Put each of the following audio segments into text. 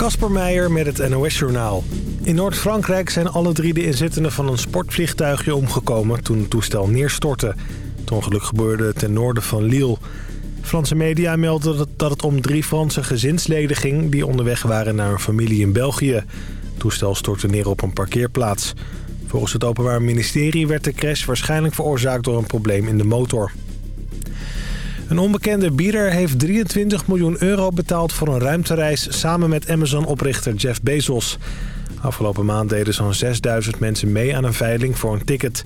Kasper Meijer met het NOS-journaal. In Noord-Frankrijk zijn alle drie de inzittenden van een sportvliegtuigje omgekomen toen het toestel neerstortte. Het ongeluk gebeurde ten noorden van Lille. Franse media melden dat het om drie Franse gezinsleden ging... die onderweg waren naar een familie in België. Het toestel stortte neer op een parkeerplaats. Volgens het Openbaar Ministerie werd de crash waarschijnlijk veroorzaakt door een probleem in de motor. Een onbekende bieder heeft 23 miljoen euro betaald voor een ruimtereis... samen met Amazon-oprichter Jeff Bezos. Afgelopen maand deden zo'n 6000 mensen mee aan een veiling voor een ticket.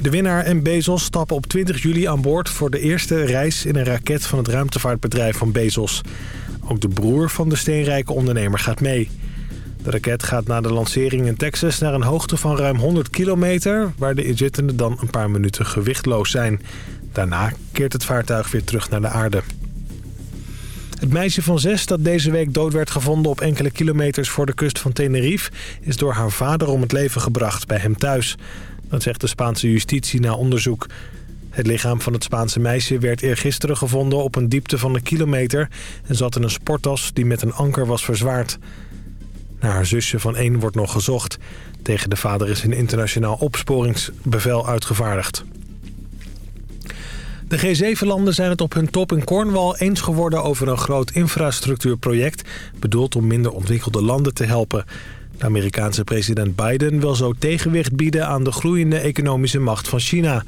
De winnaar en Bezos stappen op 20 juli aan boord... voor de eerste reis in een raket van het ruimtevaartbedrijf van Bezos. Ook de broer van de steenrijke ondernemer gaat mee. De raket gaat na de lancering in Texas naar een hoogte van ruim 100 kilometer... waar de inzittenden dan een paar minuten gewichtloos zijn... Daarna keert het vaartuig weer terug naar de aarde. Het meisje van zes dat deze week dood werd gevonden op enkele kilometers voor de kust van Tenerife... is door haar vader om het leven gebracht bij hem thuis. Dat zegt de Spaanse justitie na onderzoek. Het lichaam van het Spaanse meisje werd eergisteren gevonden op een diepte van een kilometer... en zat in een sporttas die met een anker was verzwaard. Naar haar zusje van één wordt nog gezocht. Tegen de vader is een internationaal opsporingsbevel uitgevaardigd. De G7-landen zijn het op hun top in Cornwall eens geworden over een groot infrastructuurproject... bedoeld om minder ontwikkelde landen te helpen. De Amerikaanse president Biden wil zo tegenwicht bieden aan de groeiende economische macht van China.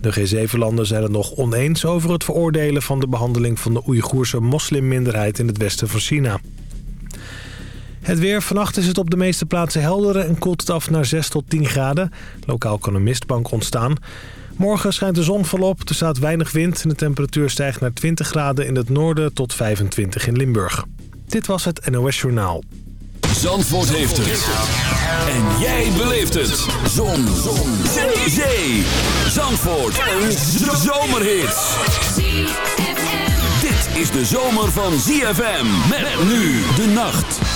De G7-landen zijn het nog oneens over het veroordelen van de behandeling van de Oeigoerse moslimminderheid in het westen van China. Het weer. Vannacht is het op de meeste plaatsen helder en koelt het af naar 6 tot 10 graden. Lokaal kan een mistbank ontstaan. Morgen schijnt de zon volop, er staat weinig wind... en de temperatuur stijgt naar 20 graden in het noorden tot 25 in Limburg. Dit was het NOS Journaal. Zandvoort heeft het. En jij beleeft het. Zon. zon. Zee. Zee. Zandvoort. Een zomerhit. Dit is de zomer van ZFM. Met nu de nacht.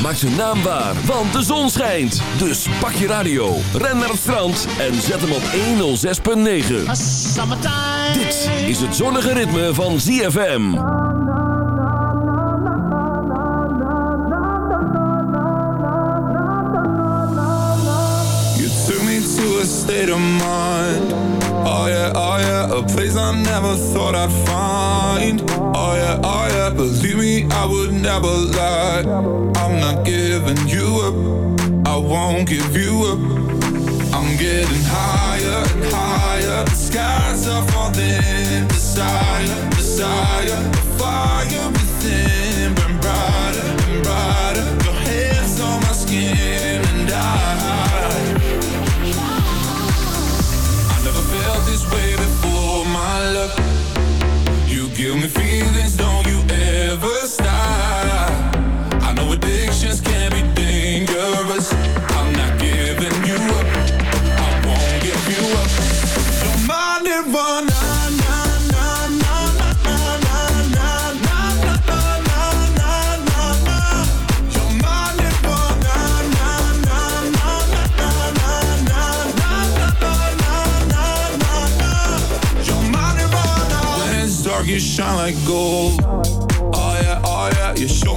ZFM maakt zijn naam waar, want de zon schijnt. Dus pak je radio, ren naar het strand en zet hem op 106.9. Dit is het zonnige ritme van ZFM. You took me to a state of mind. Oh yeah, oh yeah, a place I never thought I'd find. Oh yeah, oh believe me, I would never lie. I'm not giving you up, I won't give you up. I'm getting higher and higher, the skies are falling. Desire, desire, the fire within, burn brighter and brighter. Your hands on my skin, and I. I never felt this way before, my love. You give me feelings, don't you ever stop. I know addictions can be dangerous. I'm not giving you up. I won't give you up. Don't mind it, run. you shine like gold.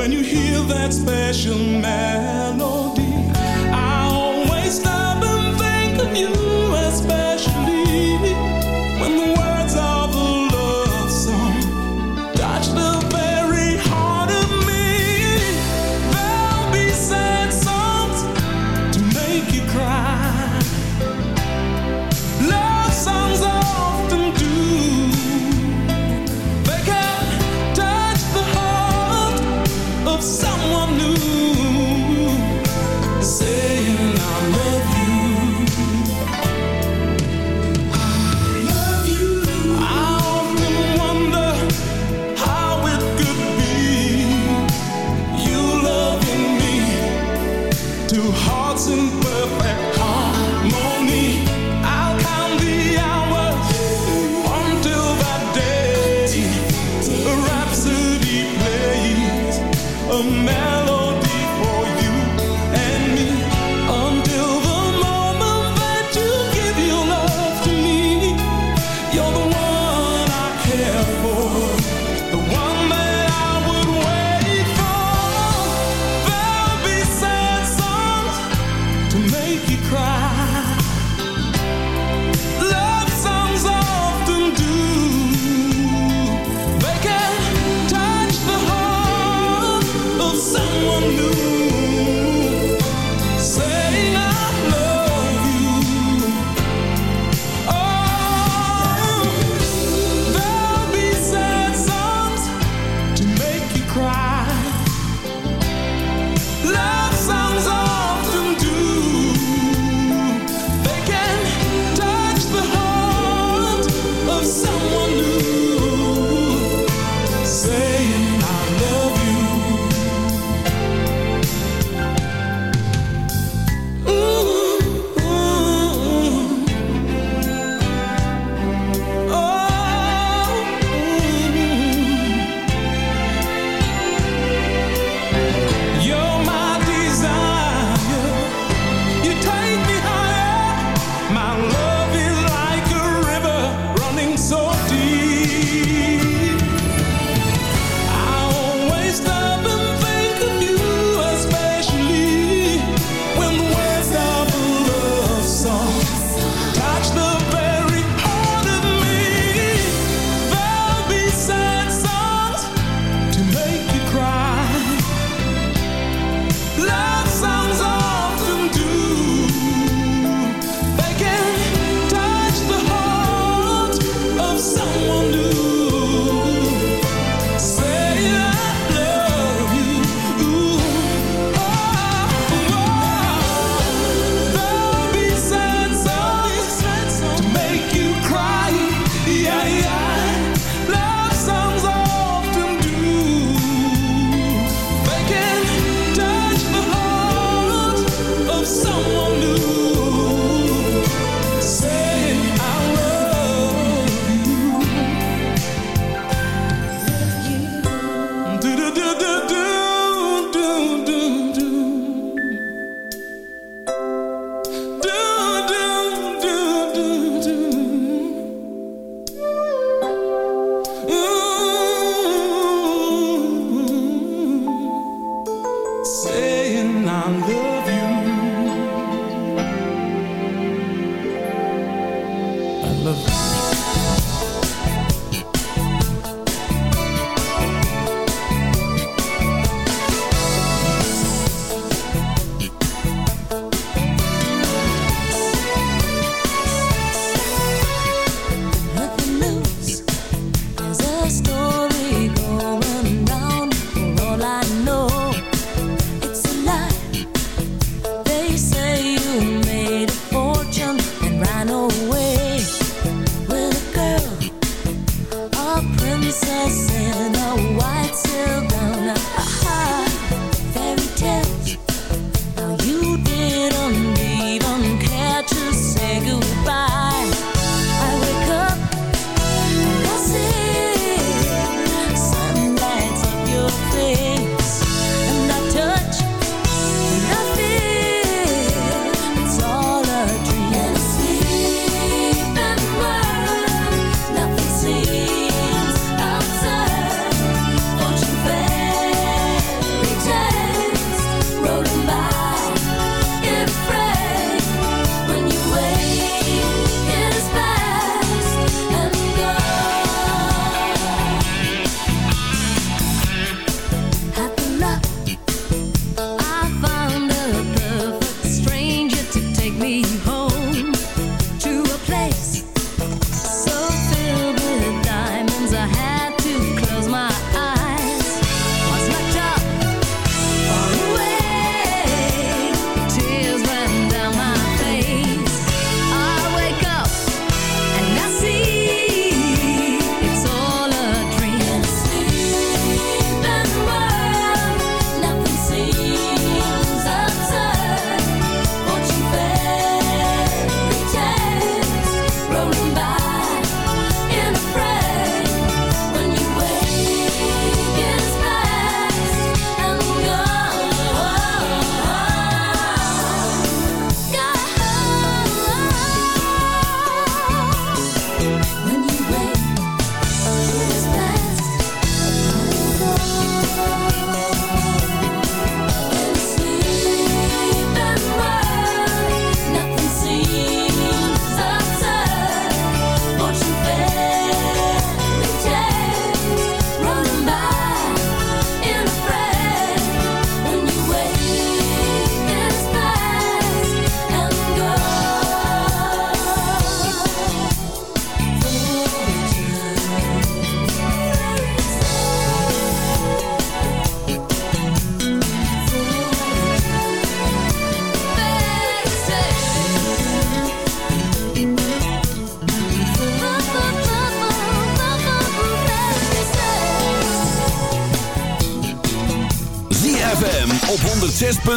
when you hear that special melody? love.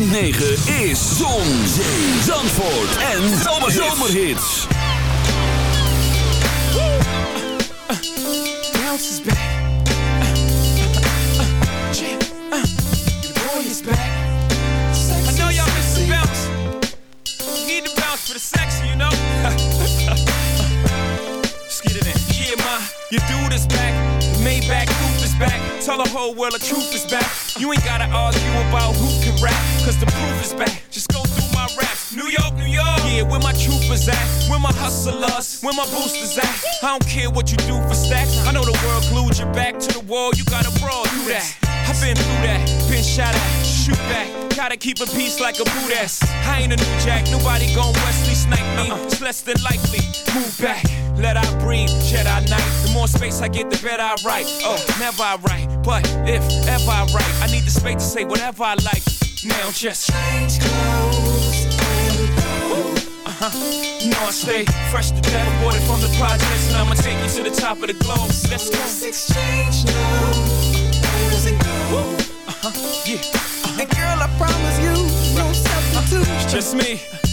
106.9 is Zon, Zee, Zandvoort en Zomerhits. Bounce is back. Boy is back. I know y'all miss the bounce. You need the bounce for the sexy, you know? Let's get it in. Yeah, ma, your dude is back. Maybach roof is back. Tell the whole world the truth is back. You ain't gotta argue about who can rap, cause the proof is back. Just go through my raps. New York, New York. Yeah, where my troopers at? Where my hustlers? Where my boosters at? I don't care what you do for stacks. I know the world glued your back to the wall. You gotta brawl through that. I've been through that. Been shot at. Shoot back. Gotta keep a peace like a boot ass. I ain't a new jack. Nobody gon' Wesley snipe me. It's less than likely. Move back. Let I breathe. Jedi Knight. The more space I get, the better I write. Oh, never I write. But if ever I write, I need the space to say whatever I like. Now just change clothes uh-huh. You know I stay fresh to death, aborted from the projects, and I'ma take you to the top of the globe. Let's go. Let's exchange now, and go. Uh-huh. Yeah. Uh-huh. And girl, I promise you, no substitute. It's just me.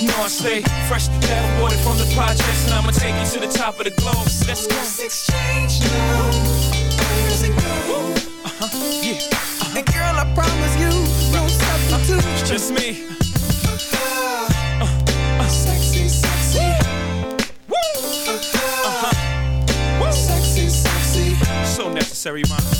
You know I stay fresh to death, aborted from the projects, and I'ma take you to the top of the globe. Let's go. Let's exchange now. and go. Uh-huh. Yeah. Uh-huh. And girl, I promise you, no substitute. It's just me. Uh, uh, sexy, sexy. Woo! Uh-huh. Woo! Sexy, sexy. So necessary, man.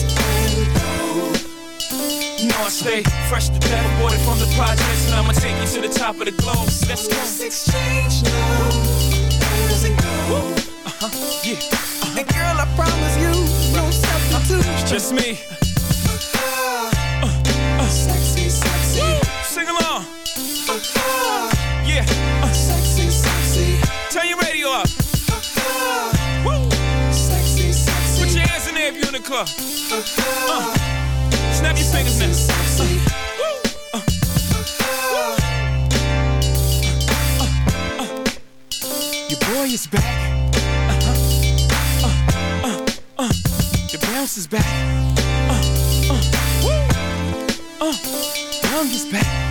know I stay fresh to death, aborted from the projects, and I'ma take you to the top of the globe. Let's go. Let's exchange now. And go. Uh-huh. Yeah. Uh-huh. And girl, I promise you, no substitute. It's just me. Uh, uh, sexy, sexy. Sing along. Uh, yeah. Uh, sexy, sexy. Turn your radio up. Woo. Sexy, sexy. Put your hands in there if you're in the club. Snap your fingers now. Boy is back. Uh-huh. Uh, uh, uh. The bounce is back. Uh, uh, woo. Uh, young is back.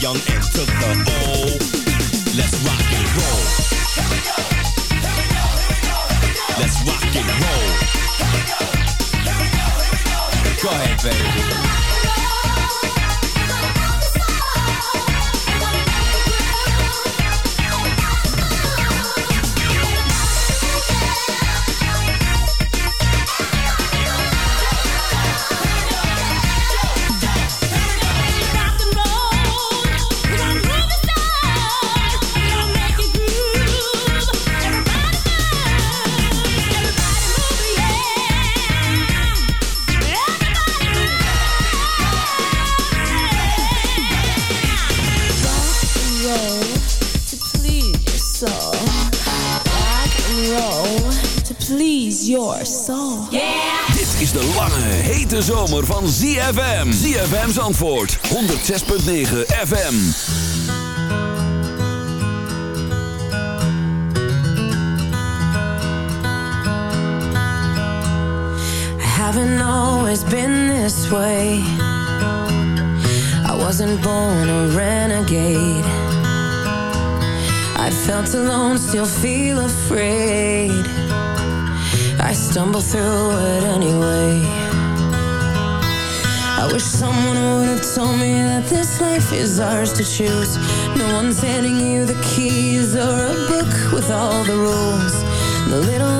young and to the old. ZFM. ZFM's antwoord. 106.9 FM. I haven't always been this way. I wasn't born a renegade. I felt alone, still feel afraid. I stumble through it anyway. I wish someone would have told me that this life is ours to choose. No one's handing you the keys or a book with all the rules. The little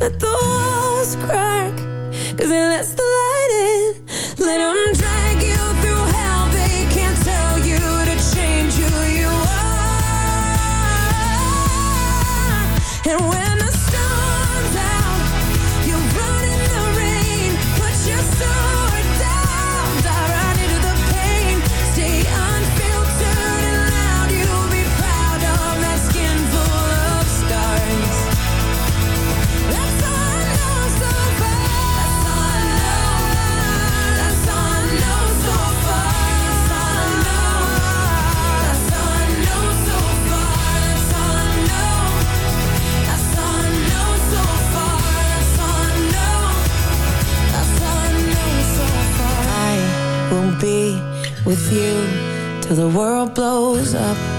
the thought. till the world blows up.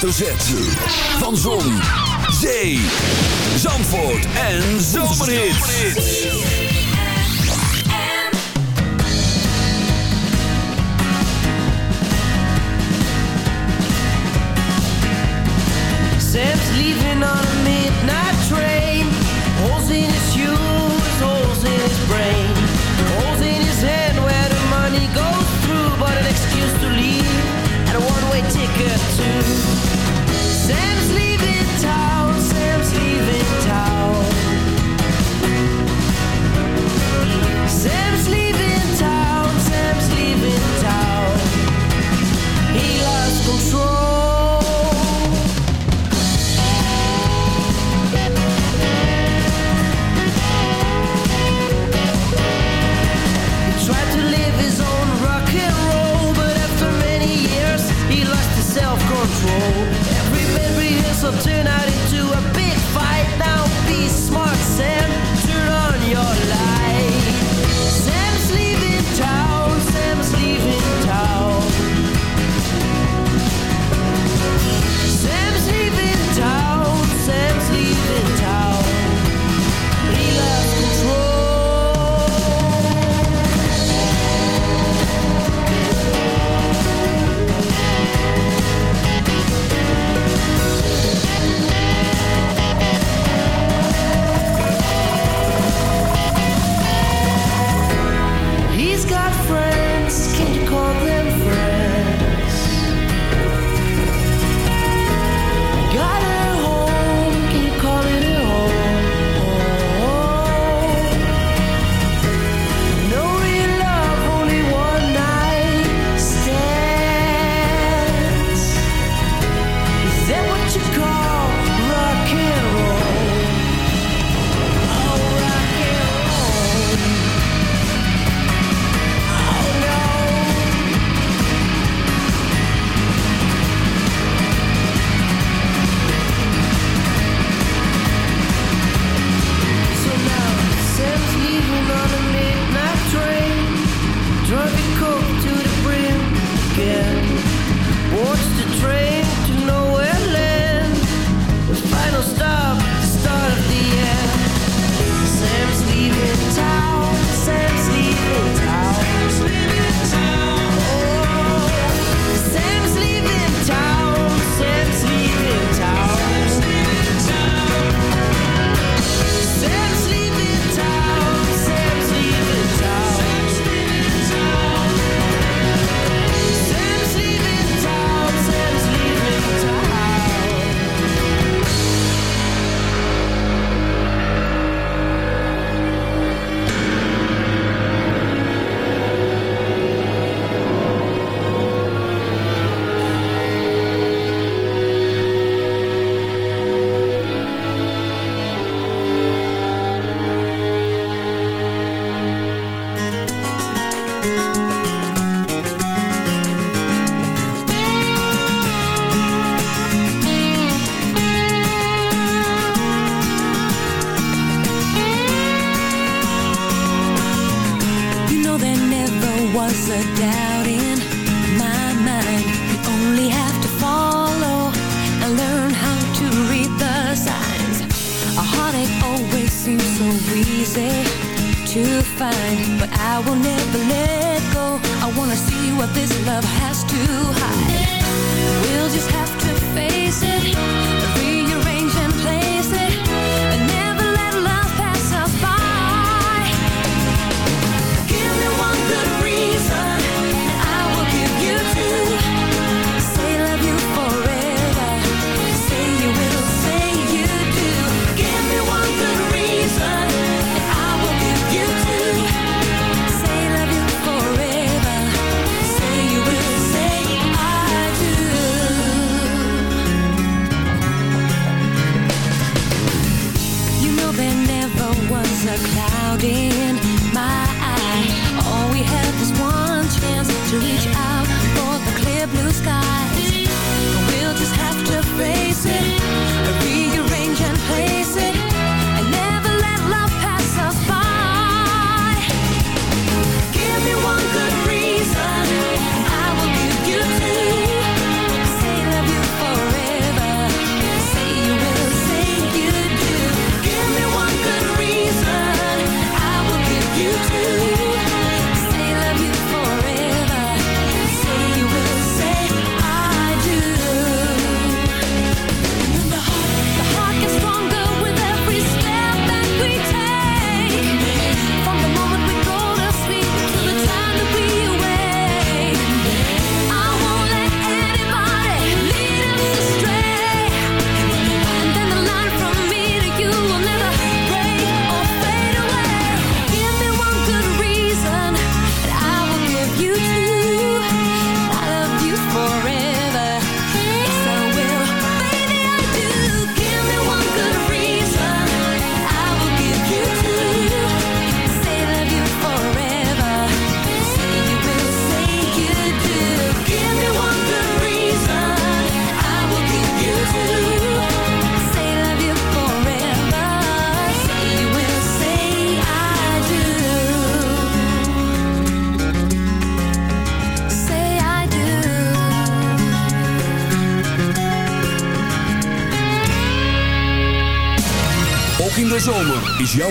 Hoofdletter Z.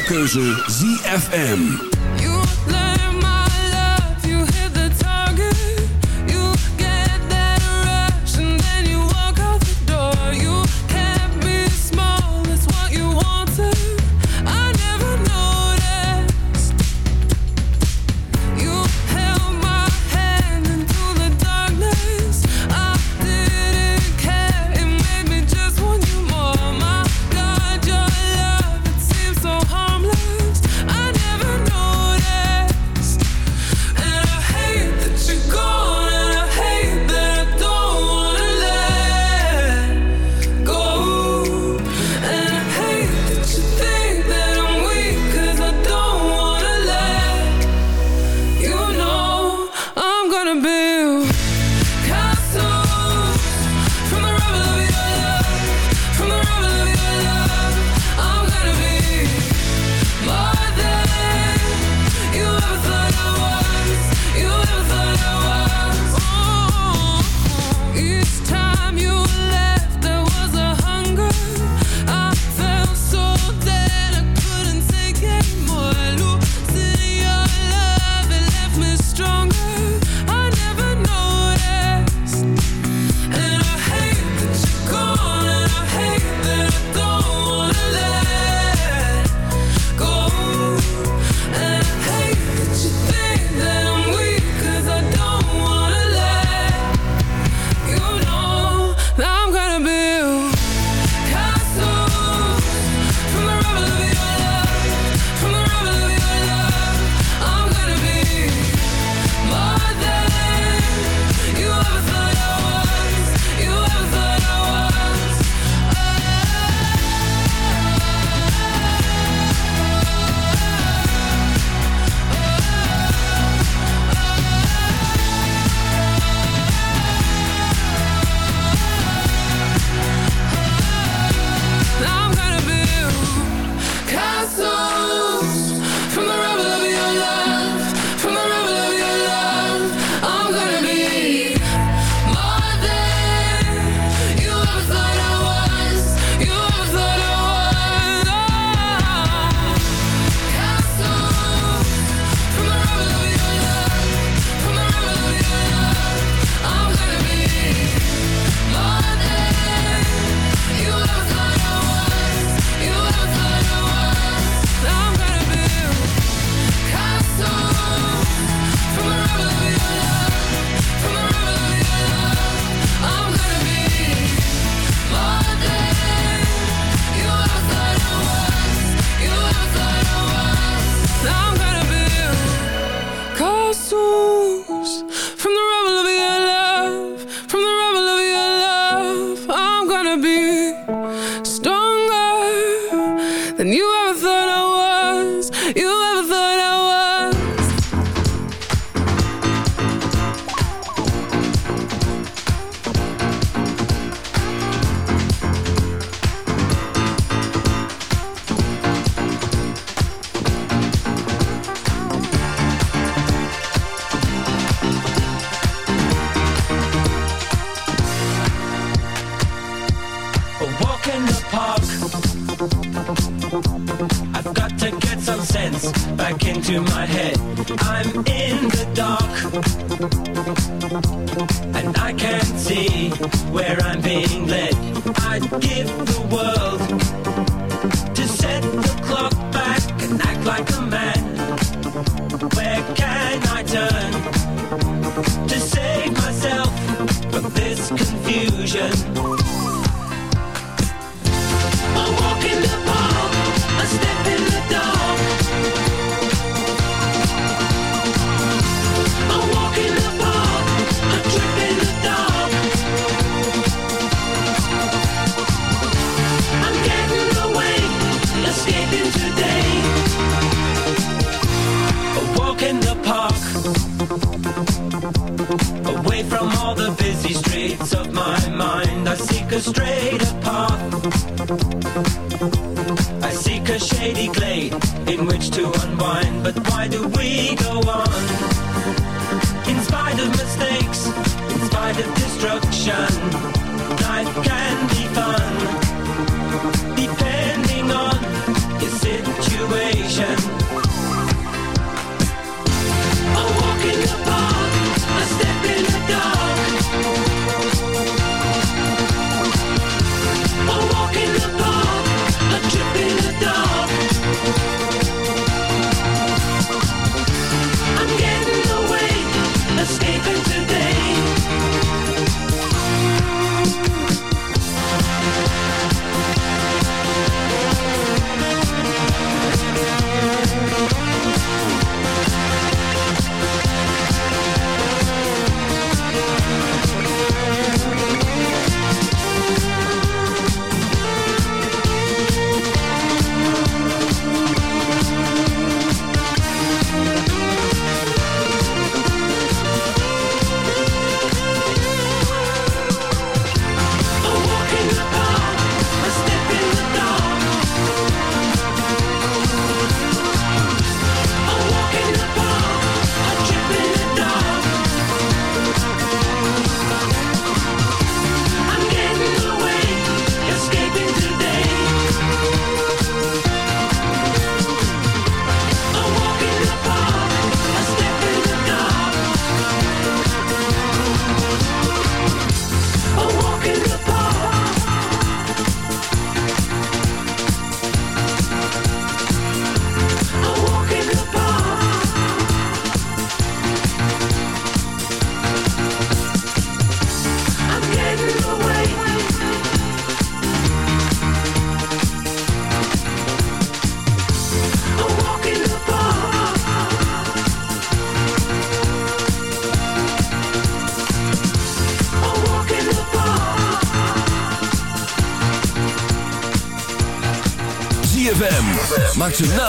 keuze ZFM.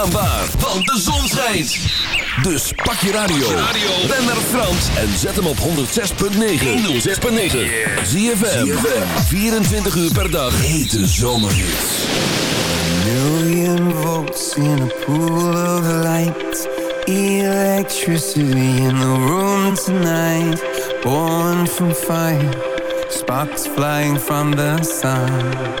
Maak zijn naam waar, want de zon schijnt. Dus pak je radio. Ben naar Frans en zet hem op 106.9. 106.9. ZFM. 24 uur per dag. Hete zomerhits. Million volts in a pool of light. Electricity in the room tonight. Born from fire. Sparks flying from the sun.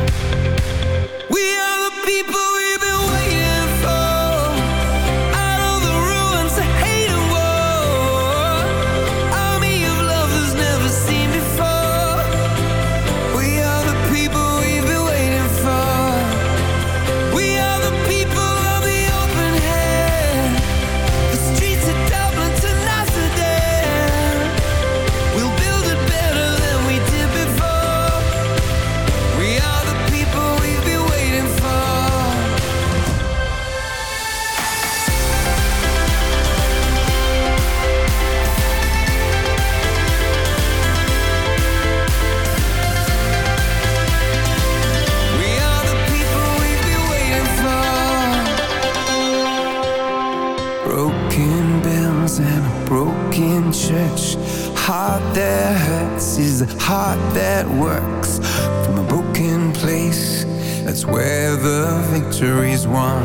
Heart that works. From a broken place, that's where the victory's won.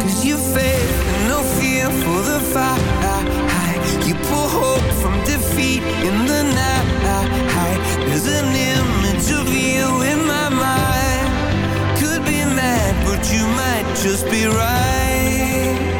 Cause you and no fear for the fight. You pull hope from defeat in the night. There's an image of you in my mind. Could be mad, but you might just be right.